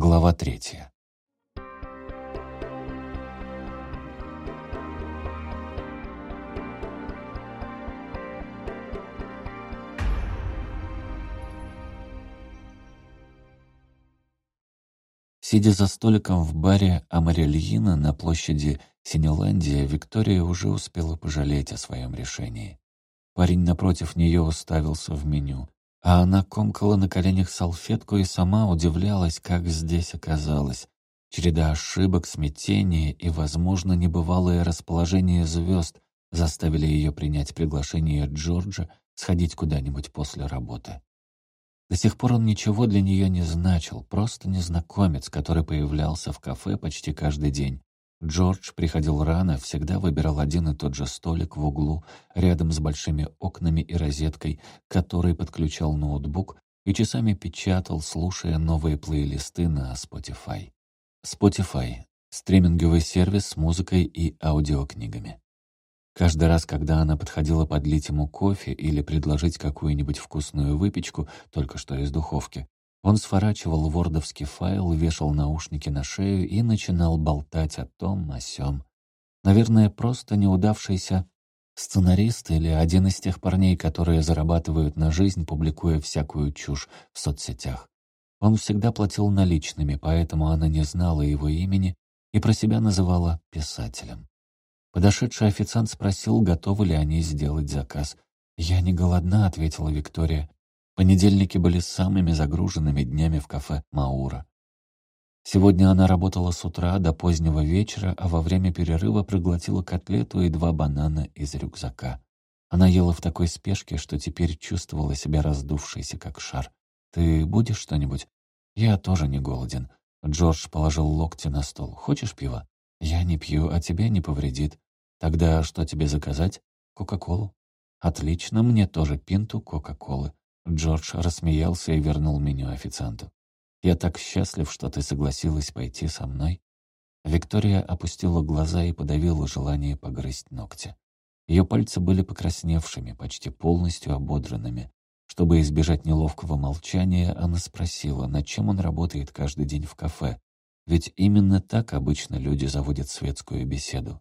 Глава третья. Сидя за столиком в баре Амарельина на площади Синеландия, Виктория уже успела пожалеть о своем решении. Парень напротив нее уставился в меню, а она комкала на коленях салфетку и сама удивлялась, как здесь оказалась. Череда ошибок, смятения и, возможно, небывалое расположение звезд заставили ее принять приглашение Джорджа сходить куда-нибудь после работы. До сих пор он ничего для нее не значил, просто незнакомец, который появлялся в кафе почти каждый день. Джордж приходил рано, всегда выбирал один и тот же столик в углу, рядом с большими окнами и розеткой, который подключал ноутбук и часами печатал, слушая новые плейлисты на Spotify. Spotify — стриминговый сервис с музыкой и аудиокнигами. Каждый раз, когда она подходила подлить ему кофе или предложить какую-нибудь вкусную выпечку, только что из духовки, он сворачивал вордовский файл, вешал наушники на шею и начинал болтать о том, о сём. Наверное, просто неудавшийся сценарист или один из тех парней, которые зарабатывают на жизнь, публикуя всякую чушь в соцсетях. Он всегда платил наличными, поэтому она не знала его имени и про себя называла писателем. Подошедший официант спросил, готовы ли они сделать заказ. «Я не голодна», — ответила Виктория. Понедельники были самыми загруженными днями в кафе «Маура». Сегодня она работала с утра до позднего вечера, а во время перерыва проглотила котлету и два банана из рюкзака. Она ела в такой спешке, что теперь чувствовала себя раздувшейся, как шар. «Ты будешь что-нибудь?» «Я тоже не голоден». Джордж положил локти на стол. «Хочешь пива?» «Я не пью, а тебе не повредит». «Тогда что тебе заказать?» «Кока-колу». «Отлично, мне тоже пинту Кока-колы». Джордж рассмеялся и вернул меню официанту. «Я так счастлив, что ты согласилась пойти со мной». Виктория опустила глаза и подавила желание погрызть ногти. Ее пальцы были покрасневшими, почти полностью ободранными. Чтобы избежать неловкого молчания, она спросила, над чем он работает каждый день в кафе, ведь именно так обычно люди заводят светскую беседу.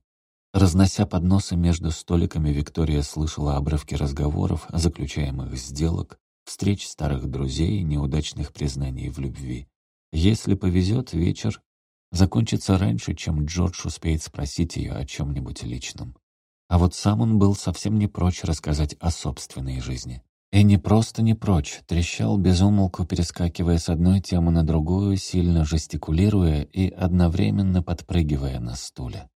Разнося подносы между столиками, Виктория слышала обрывки разговоров, заключаемых сделок, встреч старых друзей неудачных признаний в любви. Если повезет, вечер закончится раньше, чем Джордж успеет спросить ее о чем-нибудь личном. А вот сам он был совсем не прочь рассказать о собственной жизни. И не просто не прочь, трещал безумолку, перескакивая с одной темы на другую, сильно жестикулируя и одновременно подпрыгивая на стуле.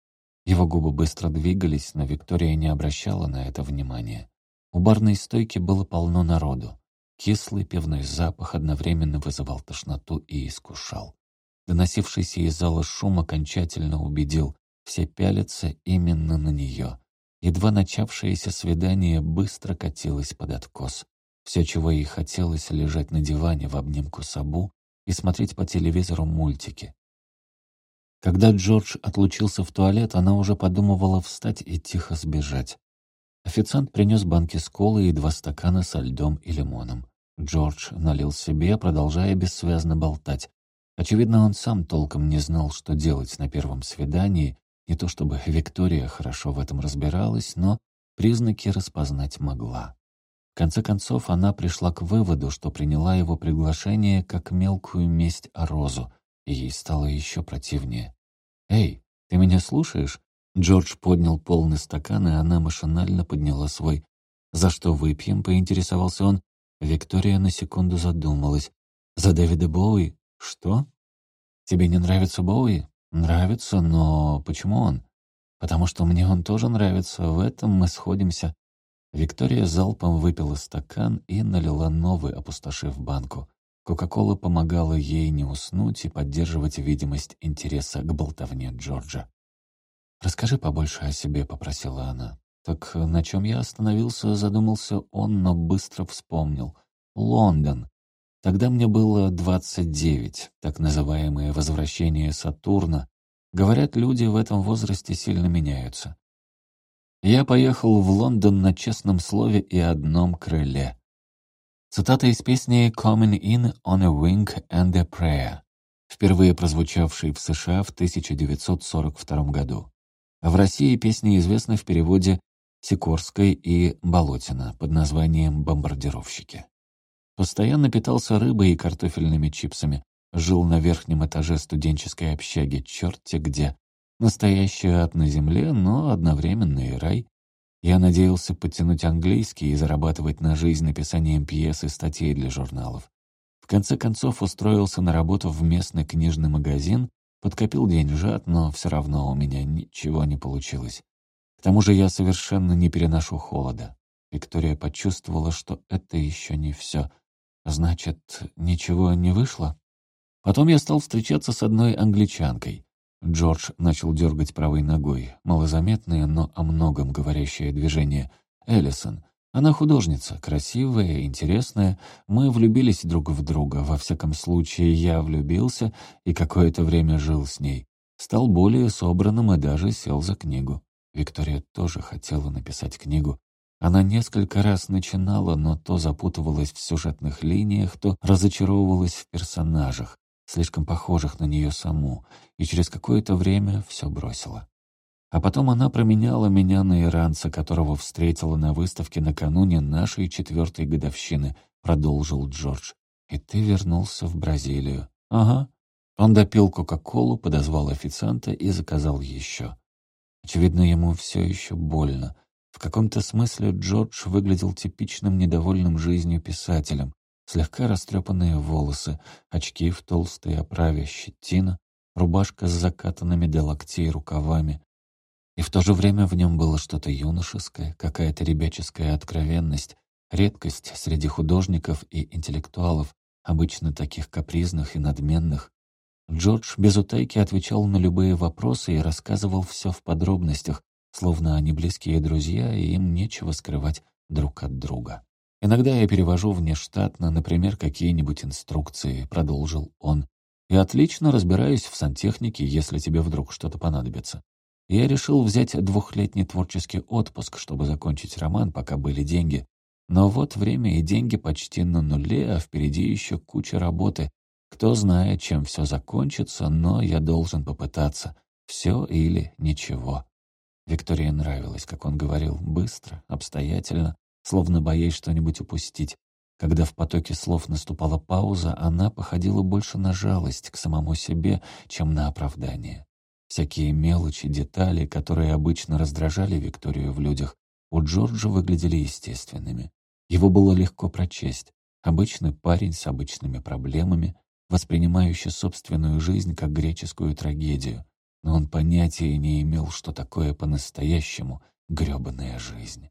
Его губы быстро двигались, но Виктория не обращала на это внимания. У барной стойки было полно народу. Кислый пивной запах одновременно вызывал тошноту и искушал. Доносившийся из зала шум окончательно убедил, все пялятся именно на нее. Едва начавшееся свидание быстро катилось под откос. Все, чего ей хотелось, лежать на диване в обнимку с Абу и смотреть по телевизору мультики. Когда Джордж отлучился в туалет, она уже подумывала встать и тихо сбежать. Официант принес банки с колой и два стакана со льдом и лимоном. Джордж налил себе, продолжая бессвязно болтать. Очевидно, он сам толком не знал, что делать на первом свидании, не то чтобы Виктория хорошо в этом разбиралась, но признаки распознать могла. В конце концов, она пришла к выводу, что приняла его приглашение как мелкую месть о розу, и ей стало еще противнее. «Эй, ты меня слушаешь?» Джордж поднял полный стакан, и она машинально подняла свой. «За что выпьем?» — поинтересовался он. Виктория на секунду задумалась. «За Дэвида Боуи? Что? Тебе не нравится Боуи?» «Нравится, но почему он?» «Потому что мне он тоже нравится, в этом мы сходимся». Виктория залпом выпила стакан и налила новый, опустошив банку. Кока-кола помогала ей не уснуть и поддерживать видимость интереса к болтовне Джорджа. «Расскажи побольше о себе», — попросила она. «Так на чем я остановился?» — задумался он, но быстро вспомнил. «Лондон. Тогда мне было 29, так называемое возвращение Сатурна. Говорят, люди в этом возрасте сильно меняются. Я поехал в Лондон на честном слове и одном крыле. Цитата из песни «Coming in on a wing and a prayer». впервые прозвучавший в США в 1942 году. В России песня известна в переводе Сикорской и Болотина под названием «Бомбардировщики». Постоянно питался рыбой и картофельными чипсами, жил на верхнем этаже студенческой общаги, черти где. Настоящий ад на земле, но одновременно и рай. Я надеялся подтянуть английский и зарабатывать на жизнь написанием пьес и статей для журналов. В конце концов устроился на работу в местный книжный магазин, подкопил деньжат, но все равно у меня ничего не получилось. К тому же я совершенно не переношу холода. Виктория почувствовала, что это еще не все. Значит, ничего не вышло? Потом я стал встречаться с одной англичанкой. Джордж начал дергать правой ногой. Малозаметное, но о многом говорящее движение. Эллисон. Она художница, красивая, интересная. Мы влюбились друг в друга. Во всяком случае, я влюбился и какое-то время жил с ней. Стал более собранным и даже сел за книгу. Виктория тоже хотела написать книгу. Она несколько раз начинала, но то запутывалась в сюжетных линиях, то разочаровывалась в персонажах слишком похожих на нее саму, и через какое-то время все бросила. А потом она променяла меня на иранца, которого встретила на выставке накануне нашей четвертой годовщины, продолжил Джордж. И ты вернулся в Бразилию. Ага. Он допил Кока-Колу, подозвал официанта и заказал еще. Очевидно, ему все еще больно. В каком-то смысле Джордж выглядел типичным недовольным жизнью писателем, слегка растрепанные волосы, очки в толстой оправе, щетина, рубашка с закатанными до локтей рукавами. И в то же время в нем было что-то юношеское, какая-то ребяческая откровенность, редкость среди художников и интеллектуалов, обычно таких капризных и надменных. Джордж без утайки отвечал на любые вопросы и рассказывал все в подробностях, словно они близкие друзья, и им нечего скрывать друг от друга. Иногда я перевожу внештатно, например, какие-нибудь инструкции, продолжил он. И отлично разбираюсь в сантехнике, если тебе вдруг что-то понадобится. Я решил взять двухлетний творческий отпуск, чтобы закончить роман, пока были деньги. Но вот время и деньги почти на нуле, а впереди еще куча работы. Кто знает, чем все закончится, но я должен попытаться. Все или ничего. Виктории нравилось, как он говорил, быстро, обстоятельно, словно боясь что-нибудь упустить. Когда в потоке слов наступала пауза, она походила больше на жалость к самому себе, чем на оправдание. Всякие мелочи, детали, которые обычно раздражали Викторию в людях, у Джорджа выглядели естественными. Его было легко прочесть. Обычный парень с обычными проблемами, воспринимающий собственную жизнь как греческую трагедию. Но он понятия не имел, что такое по-настоящему грёбаная жизнь.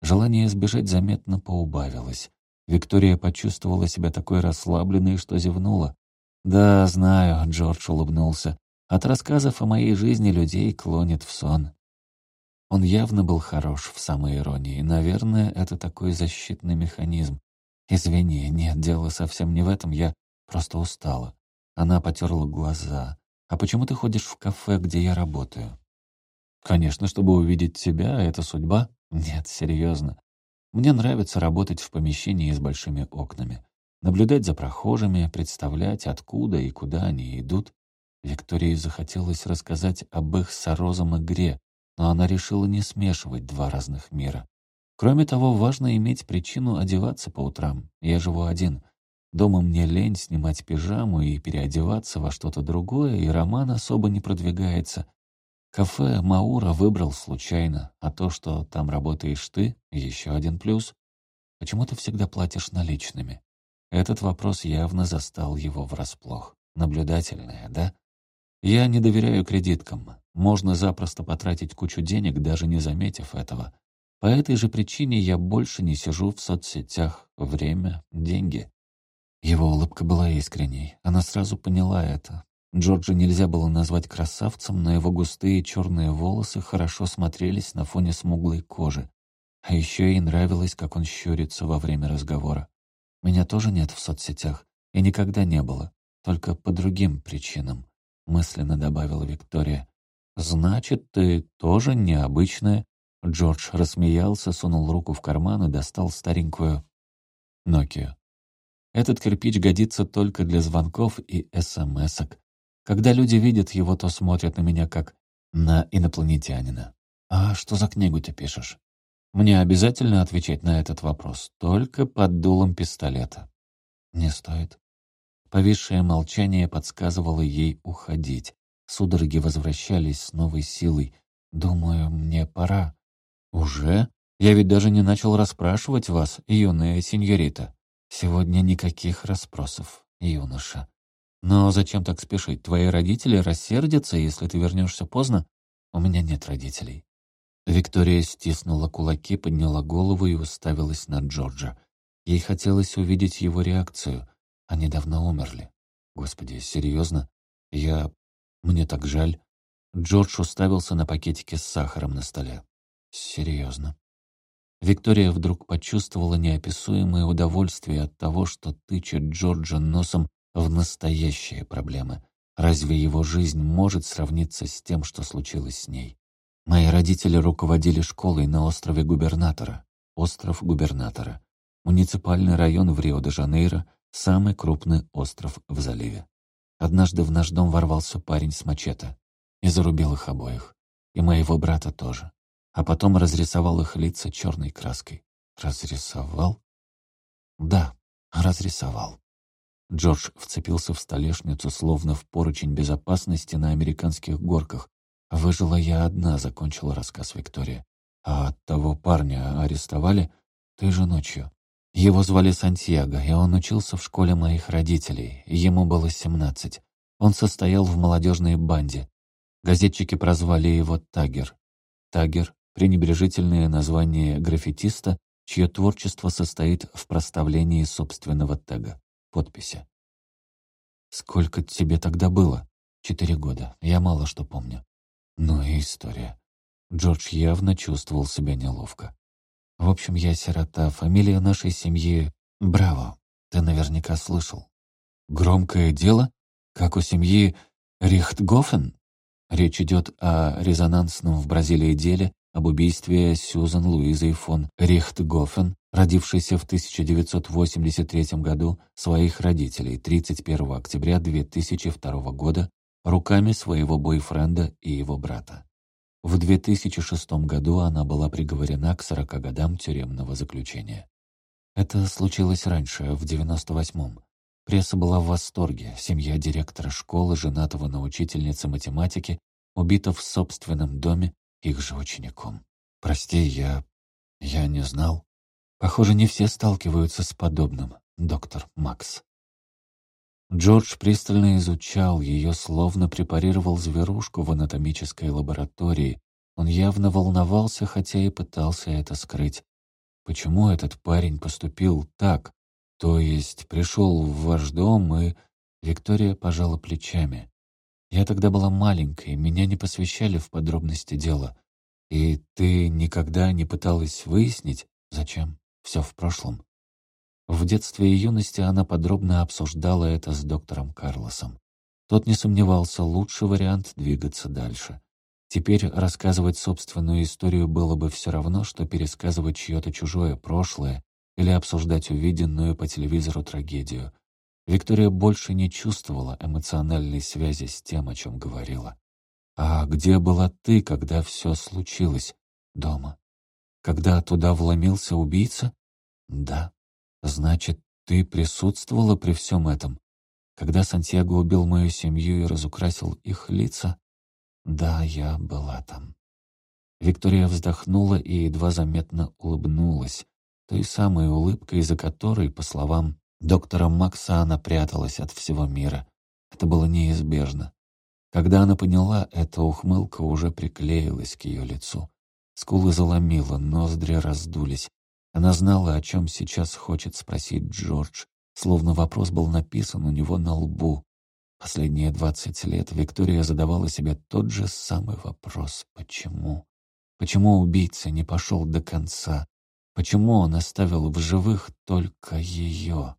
Желание сбежать заметно поубавилось. Виктория почувствовала себя такой расслабленной, что зевнула. «Да, знаю», — Джордж улыбнулся. «От рассказов о моей жизни людей клонит в сон». Он явно был хорош в самой иронии. Наверное, это такой защитный механизм. «Извини, нет, дело совсем не в этом, я просто устала». Она потерла глаза. «А почему ты ходишь в кафе, где я работаю?» «Конечно, чтобы увидеть тебя, это судьба». Нет, серьезно. Мне нравится работать в помещении с большими окнами. Наблюдать за прохожими, представлять, откуда и куда они идут. Виктории захотелось рассказать об их с Орозом игре, но она решила не смешивать два разных мира. Кроме того, важно иметь причину одеваться по утрам. Я живу один. Дома мне лень снимать пижаму и переодеваться во что-то другое, и роман особо не продвигается. Кафе Маура выбрал случайно, а то, что там работаешь ты, еще один плюс. Почему ты всегда платишь наличными? Этот вопрос явно застал его врасплох. Наблюдательная, да? Я не доверяю кредиткам. Можно запросто потратить кучу денег, даже не заметив этого. По этой же причине я больше не сижу в соцсетях. Время — деньги. Его улыбка была искренней. Она сразу поняла это. Джорджа нельзя было назвать красавцем, но его густые черные волосы хорошо смотрелись на фоне смуглой кожи. А еще ей нравилось, как он щурится во время разговора. «Меня тоже нет в соцсетях, и никогда не было, только по другим причинам», — мысленно добавила Виктория. «Значит, ты тоже необычная?» Джордж рассмеялся, сунул руку в карман и достал старенькую Нокию. Этот кирпич годится только для звонков и смс-ок. Когда люди видят его, то смотрят на меня как на инопланетянина. «А что за книгу ты пишешь?» «Мне обязательно отвечать на этот вопрос, только под дулом пистолета». «Не стоит». Повисшее молчание подсказывало ей уходить. Судороги возвращались с новой силой. «Думаю, мне пора». «Уже? Я ведь даже не начал расспрашивать вас, юная сеньорита». «Сегодня никаких расспросов, юноша». «Но зачем так спешить? Твои родители рассердятся, если ты вернешься поздно?» «У меня нет родителей». Виктория стиснула кулаки, подняла голову и уставилась на Джорджа. Ей хотелось увидеть его реакцию. Они давно умерли. Господи, серьезно? Я... Мне так жаль. Джордж уставился на пакетики с сахаром на столе. Серьезно. Виктория вдруг почувствовала неописуемое удовольствие от того, что тычет Джорджа носом в настоящие проблемы. Разве его жизнь может сравниться с тем, что случилось с ней? Мои родители руководили школой на острове Губернатора. Остров Губернатора. Муниципальный район в Рио-де-Жанейро, самый крупный остров в заливе. Однажды в наш дом ворвался парень с мачете и зарубил их обоих. И моего брата тоже. А потом разрисовал их лица черной краской. Разрисовал? Да, разрисовал. Джордж вцепился в столешницу, словно в поручень безопасности на американских горках. «Выжила я одна», — закончила рассказ Виктория. «А того парня арестовали той же ночью. Его звали Сантьяго, и он учился в школе моих родителей. Ему было семнадцать. Он состоял в молодежной банде. Газетчики прозвали его Тагер. Тагер — пренебрежительное название граффитиста, чье творчество состоит в проставлении собственного тега подписи. «Сколько тебе тогда было?» «Четыре года. Я мало что помню». «Ну и история». Джордж явно чувствовал себя неловко. «В общем, я сирота. Фамилия нашей семьи — Браво. Ты наверняка слышал». «Громкое дело? Как у семьи Рихтгофен?» Речь идет о резонансном в Бразилии деле об убийстве Сьюзан Луизы фон Рихтгофен, родившейся в 1983 году своих родителей 31 октября 2002 года руками своего бойфренда и его брата. В 2006 году она была приговорена к 40 годам тюремного заключения. Это случилось раньше, в 98-м. Пресса была в восторге. Семья директора школы, женатого на учительнице математики, убита в собственном доме их же учеником. «Прости, я... я не знал». Похоже, не все сталкиваются с подобным, доктор Макс. Джордж пристально изучал ее, словно препарировал зверушку в анатомической лаборатории. Он явно волновался, хотя и пытался это скрыть. Почему этот парень поступил так? То есть пришел в ваш дом и... Виктория пожала плечами. Я тогда была маленькой, меня не посвящали в подробности дела. И ты никогда не пыталась выяснить, зачем? Все в прошлом. В детстве и юности она подробно обсуждала это с доктором Карлосом. Тот не сомневался, лучший вариант — двигаться дальше. Теперь рассказывать собственную историю было бы все равно, что пересказывать чье-то чужое прошлое или обсуждать увиденную по телевизору трагедию. Виктория больше не чувствовала эмоциональной связи с тем, о чем говорила. «А где была ты, когда все случилось?» «Дома». «Когда туда вломился убийца?» «Да». «Значит, ты присутствовала при всем этом?» «Когда Сантьяго убил мою семью и разукрасил их лица?» «Да, я была там». Виктория вздохнула и едва заметно улыбнулась, той самой улыбкой, из-за которой, по словам доктора Макса, она пряталась от всего мира. Это было неизбежно. Когда она поняла, эта ухмылка уже приклеилась к ее лицу. Скулы заломило, ноздри раздулись. Она знала, о чем сейчас хочет спросить Джордж, словно вопрос был написан у него на лбу. Последние двадцать лет Виктория задавала себе тот же самый вопрос «Почему?». Почему убийца не пошел до конца? Почему он оставил в живых только ее?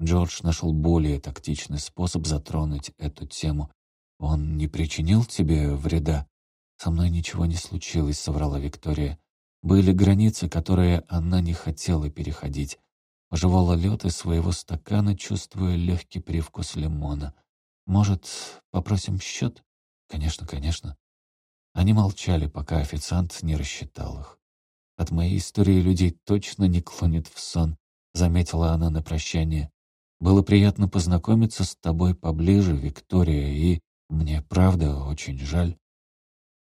Джордж нашел более тактичный способ затронуть эту тему. «Он не причинил тебе вреда?» «Со мной ничего не случилось», — соврала Виктория. Были границы, которые она не хотела переходить. Пожевала лед из своего стакана, чувствуя легкий привкус лимона. «Может, попросим счет?» «Конечно, конечно». Они молчали, пока официант не рассчитал их. «От моей истории людей точно не клонит в сон», — заметила она на прощание. «Было приятно познакомиться с тобой поближе, Виктория, и мне, правда, очень жаль».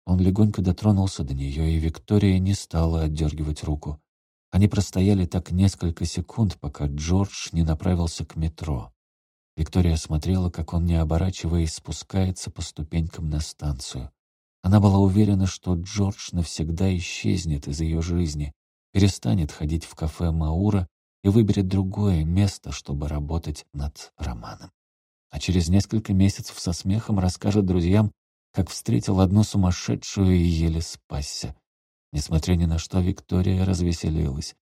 Он легонько дотронулся до нее, и Виктория не стала отдергивать руку. Они простояли так несколько секунд, пока Джордж не направился к метро. Виктория смотрела, как он, не оборачиваясь, спускается по ступенькам на станцию. Она была уверена, что Джордж навсегда исчезнет из ее жизни, перестанет ходить в кафе Маура и выберет другое место, чтобы работать над романом. А через несколько месяцев со смехом расскажет друзьям, как встретил одну сумасшедшую и еле спасся. Несмотря ни на что, Виктория развеселилась.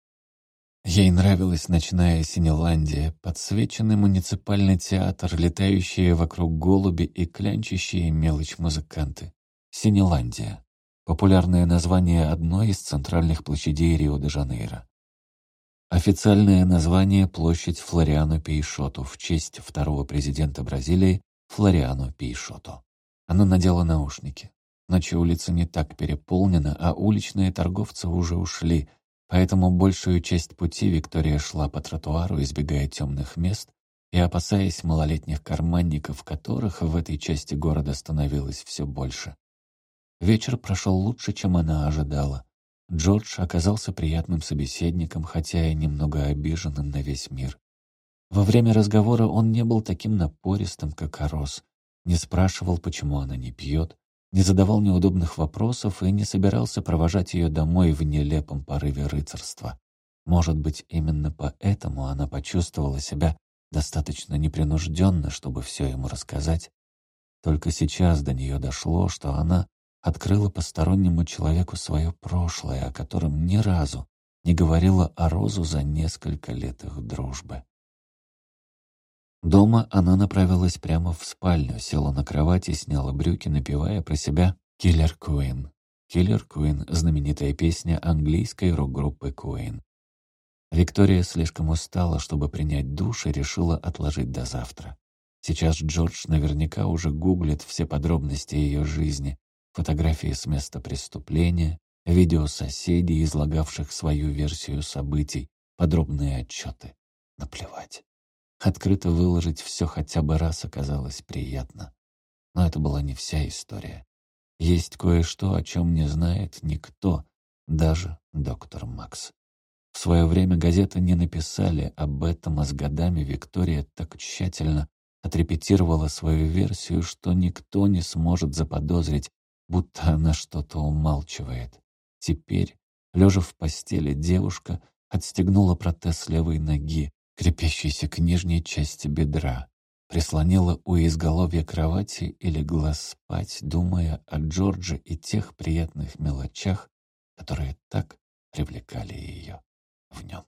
Ей нравилась ночная Синеландия, подсвеченный муниципальный театр, летающие вокруг голуби и клянчащие мелочь музыканты. Синеландия — популярное название одной из центральных площадей Рио-де-Жанейро. Официальное название — площадь Флориано Пейшоту в честь второго президента Бразилии Флориано Пейшоту. Она надела наушники. Ночью улица не так переполнена, а уличные торговцы уже ушли, поэтому большую часть пути Виктория шла по тротуару, избегая темных мест и опасаясь малолетних карманников, которых в этой части города становилось все больше. Вечер прошел лучше, чем она ожидала. Джордж оказался приятным собеседником, хотя и немного обиженным на весь мир. Во время разговора он не был таким напористым, как Орос, не спрашивал, почему она не пьет, не задавал неудобных вопросов и не собирался провожать ее домой в нелепом порыве рыцарства. Может быть, именно поэтому она почувствовала себя достаточно непринужденно, чтобы все ему рассказать. Только сейчас до нее дошло, что она открыла постороннему человеку свое прошлое, о котором ни разу не говорила о Розу за несколько лет их дружбы. Дома она направилась прямо в спальню, села на кровать и сняла брюки, напевая про себя «Киллер Куин». «Киллер Куин» — знаменитая песня английской рок-группы Куин. Виктория слишком устала, чтобы принять душ, и решила отложить до завтра. Сейчас Джордж наверняка уже гуглит все подробности ее жизни, фотографии с места преступления, видео соседей, излагавших свою версию событий, подробные отчеты. Наплевать. Открыто выложить все хотя бы раз оказалось приятно. Но это была не вся история. Есть кое-что, о чем не знает никто, даже доктор Макс. В свое время газеты не написали об этом, а с годами Виктория так тщательно отрепетировала свою версию, что никто не сможет заподозрить, будто она что-то умалчивает. Теперь, лежа в постели, девушка отстегнула протез левой ноги, крепящейся к нижней части бедра, прислонила у изголовья кровати и легла спать, думая о Джордже и тех приятных мелочах, которые так привлекали ее в нем.